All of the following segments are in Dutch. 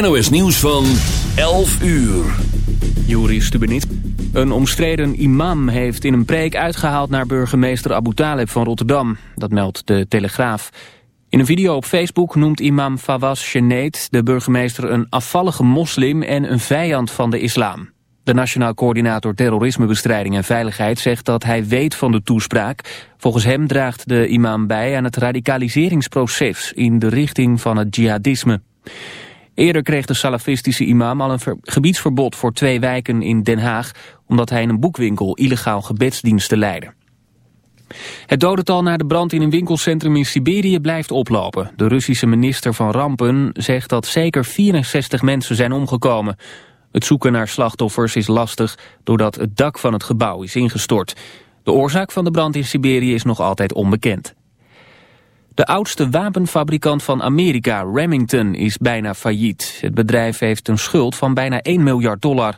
NOS nieuws van 11 uur. Juri Stubenit. Een omstreden imam heeft in een preek uitgehaald naar burgemeester Abu Talib van Rotterdam. Dat meldt de Telegraaf. In een video op Facebook noemt imam Fawaz Shenet de burgemeester een afvallige moslim en een vijand van de islam. De Nationaal Coördinator Terrorismebestrijding en Veiligheid zegt dat hij weet van de toespraak. Volgens hem draagt de imam bij aan het radicaliseringsproces in de richting van het jihadisme. Eerder kreeg de salafistische imam al een gebiedsverbod voor twee wijken in Den Haag... omdat hij in een boekwinkel illegaal gebedsdiensten leidde. Het dodental na de brand in een winkelcentrum in Siberië blijft oplopen. De Russische minister van Rampen zegt dat zeker 64 mensen zijn omgekomen. Het zoeken naar slachtoffers is lastig doordat het dak van het gebouw is ingestort. De oorzaak van de brand in Siberië is nog altijd onbekend. De oudste wapenfabrikant van Amerika, Remington, is bijna failliet. Het bedrijf heeft een schuld van bijna 1 miljard dollar.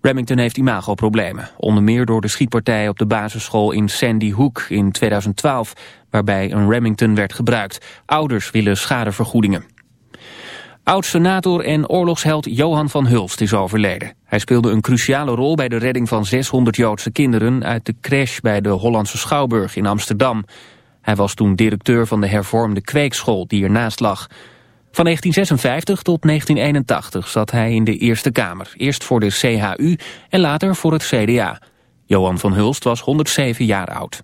Remington heeft imagoproblemen. Onder meer door de schietpartij op de basisschool in Sandy Hook in 2012... waarbij een Remington werd gebruikt. Ouders willen schadevergoedingen. Oud-senator en oorlogsheld Johan van Hulst is overleden. Hij speelde een cruciale rol bij de redding van 600 Joodse kinderen... uit de crash bij de Hollandse Schouwburg in Amsterdam... Hij was toen directeur van de hervormde kweekschool die ernaast lag. Van 1956 tot 1981 zat hij in de Eerste Kamer. Eerst voor de CHU en later voor het CDA. Johan van Hulst was 107 jaar oud.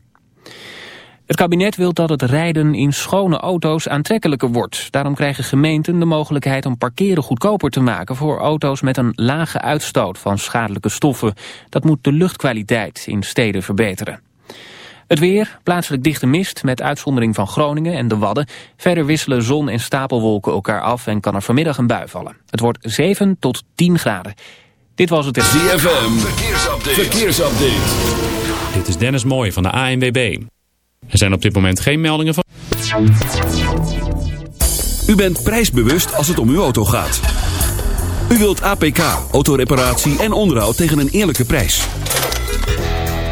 Het kabinet wil dat het rijden in schone auto's aantrekkelijker wordt. Daarom krijgen gemeenten de mogelijkheid om parkeren goedkoper te maken... voor auto's met een lage uitstoot van schadelijke stoffen. Dat moet de luchtkwaliteit in steden verbeteren. Het weer, plaatselijk dichte mist met uitzondering van Groningen en de Wadden. Verder wisselen zon en stapelwolken elkaar af en kan er vanmiddag een bui vallen. Het wordt 7 tot 10 graden. Dit was het... ZFM, verkeersupdate. verkeersupdate. Dit is Dennis Mooij van de ANWB. Er zijn op dit moment geen meldingen van... U bent prijsbewust als het om uw auto gaat. U wilt APK, autoreparatie en onderhoud tegen een eerlijke prijs.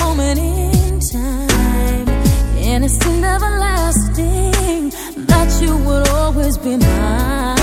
moment in time, and it's everlasting that you would always be mine.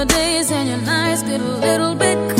your days and your nights get a little bit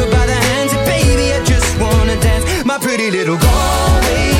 her by the hands. And baby, I just wanna dance, my pretty little Galway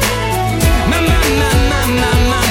na na na na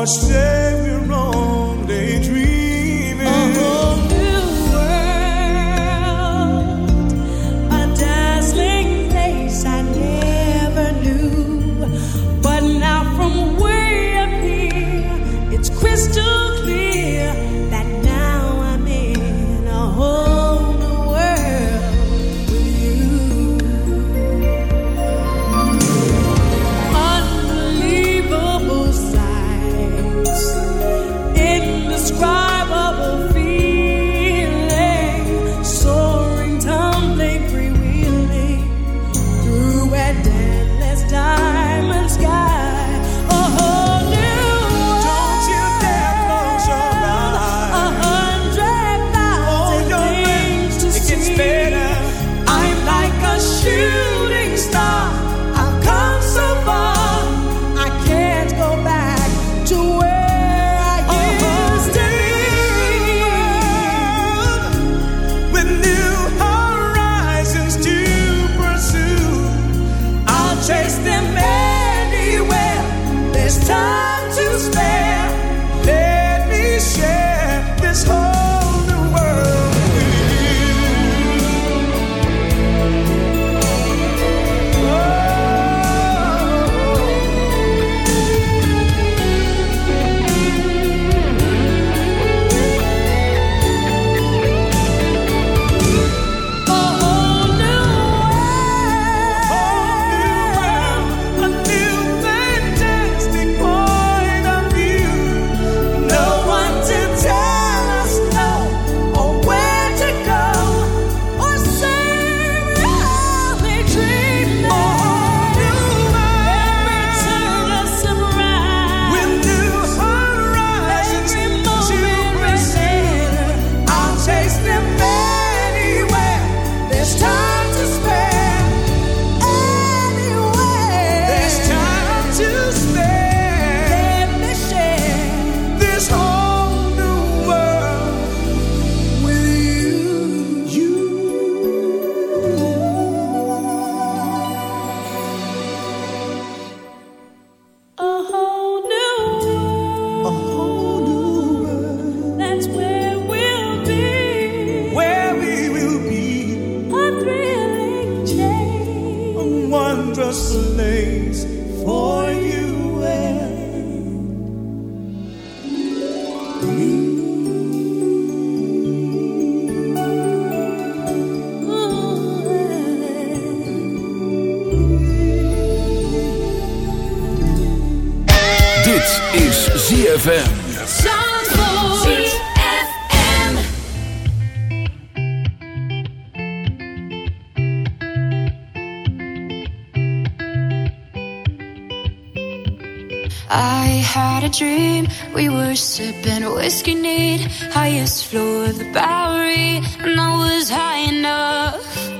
more shame. risk you need. Highest floor of the Bowery, and I was high enough.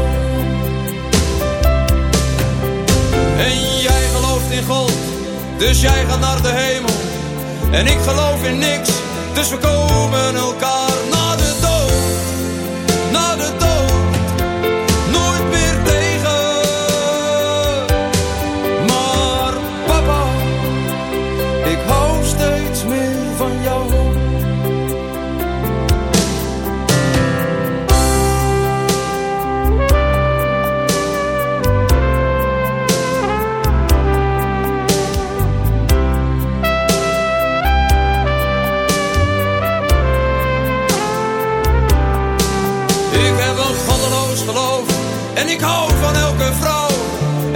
Dus jij gaat naar de hemel. En ik geloof in niks, dus we komen elkaar na de dood. Na de dood, nooit meer tegen. Maar papa, ik hou steeds meer van jou.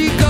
she goes